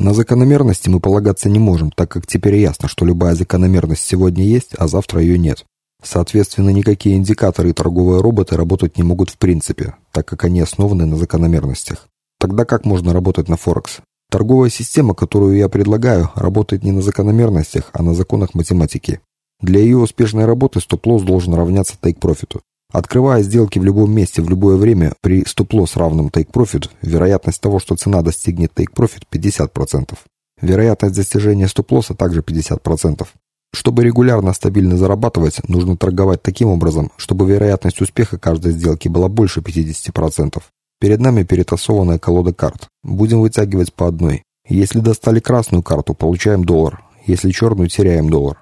На закономерности мы полагаться не можем, так как теперь ясно, что любая закономерность сегодня есть, а завтра ее нет. Соответственно, никакие индикаторы и торговые роботы работать не могут в принципе, так как они основаны на закономерностях. Тогда как можно работать на Форекс? Торговая система, которую я предлагаю, работает не на закономерностях, а на законах математики. Для ее успешной работы стоп-лосс должен равняться тейк-профиту. Открывая сделки в любом месте в любое время при стоп-лосс равном take-profit, вероятность того, что цена достигнет take-profit 50%. Вероятность достижения стоп-лосса также 50%. Чтобы регулярно стабильно зарабатывать, нужно торговать таким образом, чтобы вероятность успеха каждой сделки была больше 50%. Перед нами перетасованная колода карт. Будем вытягивать по одной. Если достали красную карту, получаем доллар. Если черную, теряем доллар.